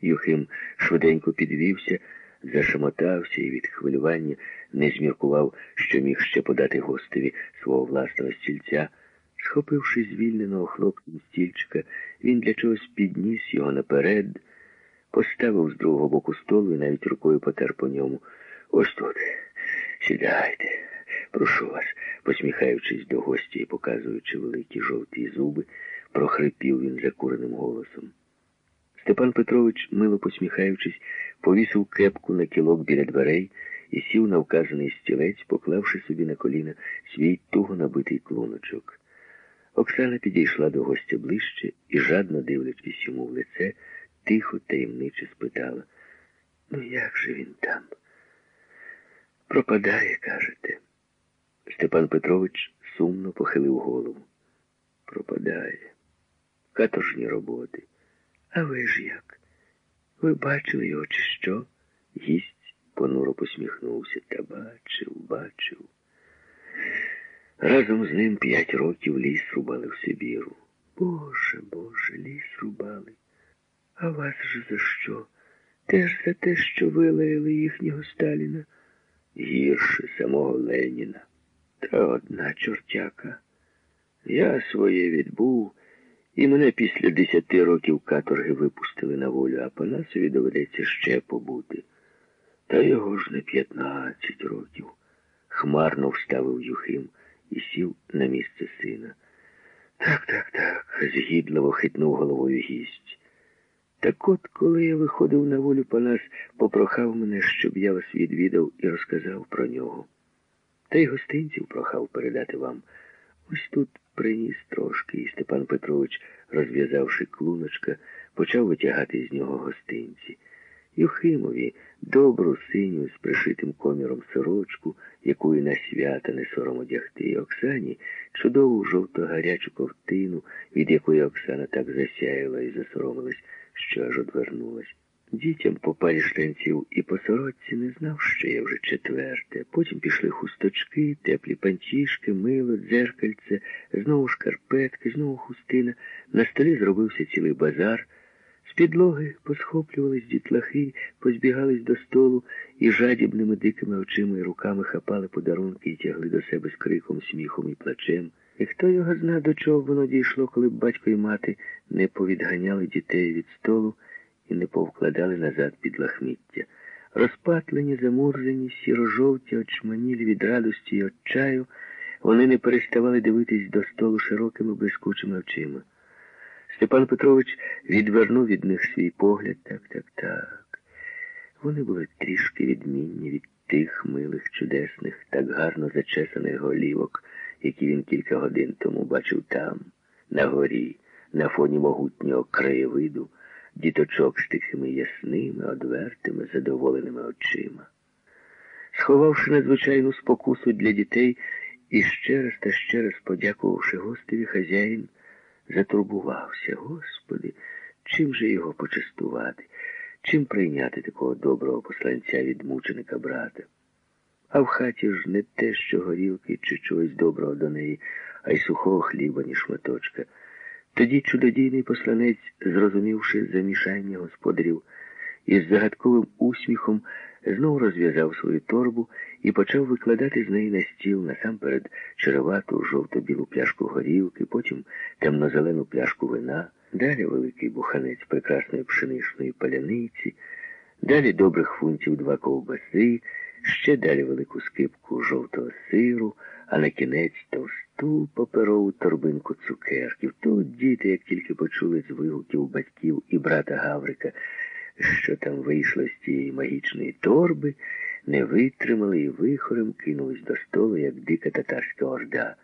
Юхим швиденько підвівся, зашамотався і від хвилювання не зміркував, що міг ще подати гостеві свого власного стільця. Схопивши звільненого хлопцем стільчика, він для чогось підніс його наперед, поставив з другого боку столу і навіть рукою потер по ньому. Ось тут. Сідайте, прошу вас, посміхаючись до гостя і показуючи великі жовті зуби, прохрипів він закуреним голосом. Степан Петрович, мило посміхаючись, повісив кепку на кілок біля дверей і сів на вказаний стілець, поклавши собі на коліна свій туго набитий клуночок. Оксана підійшла до гостя ближче і, жадно дивлячись йому в лице, тихо, таємниче спитала. Ну як же він там? Пропадає, кажете. Степан Петрович сумно похилив голову. Пропадає. Каторжні роботи. А ви ж як? Ви бачили його, чи що? Гість понуро посміхнувся. Та бачив, бачив. Разом з ним п'ять років ліс рубали в Сибіру. Боже, Боже, ліс рубали. А вас же за що? Теж за те, що вилаяли їхнього Сталіна? Гірше самого Леніна. Та одна чортяка. Я своє відбув, і мене після десяти років каторги випустили на волю, а Панасові доведеться ще побути. Та його ж не п'ятнадцять років. Хмарно вставив Юхим і сів на місце сина. Так, так, так, згідливо хитнув головою гість. Так от, коли я виходив на волю Панас, попрохав мене, щоб я вас відвідав і розказав про нього. Та й гостинців прохав передати вам. Ось тут приніс Степан Петрович, розв'язавши клуночка, почав витягати з нього гостинці. Юхимові добру синю з пришитим коміром сорочку, яку і на свята не сором одягти, і Оксані чудову жовто-гарячу ковтину, від якої Оксана так засяяла і засоромилась, що аж одвернулась. Дітям по парі штанців і по сорочці не знав, що я вже четверте. Потім пішли хусточки, теплі пантішки, мило, дзеркальце, знову шкарпетки, знову хустина. На столі зробився цілий базар. З підлоги посхоплювались дітлахи, позбігались до столу і жадібними дикими очима і руками хапали подарунки і тягли до себе з криком, сміхом і плачем. І хто його зна, до чого воно дійшло, коли б батько і мати не повідганяли дітей від столу і не повкладали назад під лахміття. Розпатлені, замурзані, сіро-жовті, очманілі від радості й отчаю, вони не переставали дивитись до столу широкими блискучими очима. Степан Петрович відвернув від них свій погляд. Так, так, так. Вони були трішки відмінні від тих милих, чудесних, так гарно зачесаних голівок, які він кілька годин тому бачив там, на горі, на фоні могутнього краєвиду, діточок з тихими ясними, одвертими, задоволеними очима. Сховавши надзвичайну спокусу для дітей і ще раз та ще раз подякувавши гостеві, хазяїн, затурбувався. Господи, чим же його почастувати, чим прийняти такого доброго посланця від мученика брата? А в хаті ж не те, що горілки чи чогось доброго до неї, а й сухого хліба, ні шматочка. Тоді чудодійний посланець, зрозумівши замішання господарів, із загадковим усміхом знову розв'язав свою торбу і почав викладати з неї на стіл насамперед черевату жовто-білу пляшку горілки, потім темно-зелену пляшку вина, далі великий буханець прекрасної пшеничної паляниці, далі добрих фунтів два ковбаси, ще далі велику скипку жовтого сиру, а на кінець товсту паперову торбинку цукерків. Тут діти, як тільки почули з вигуків батьків і брата Гаврика, що там вийшло з тієї магічної торби, не витримали і вихорем кинулись до столу, як дика татарська орда.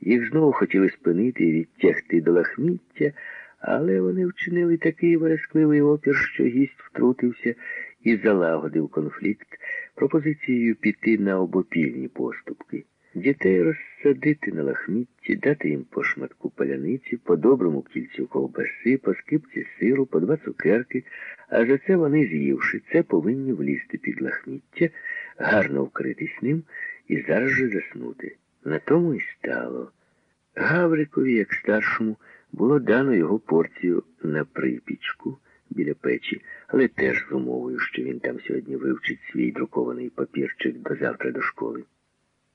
Їх знову хотіли спинити і відтягти до лахміття, але вони вчинили такий верескливий опір, що гість втрутився і залагодив конфлікт пропозицією піти на обопільні поступки. Дітей розсадити на лахмітті, дати їм по шматку паляниці, по доброму кільцю ковбаси, по скипці сиру, по два цукерки, а за це вони, з'ївши це, повинні влізти під лахміття, гарно вкритись ним і зараз же заснути. На тому й стало. Гаврикові, як старшому, було дано його порцію на припічку, біля печі, але теж з умовою, що він там сьогодні вивчить свій друкований папірчик до завтра до школи.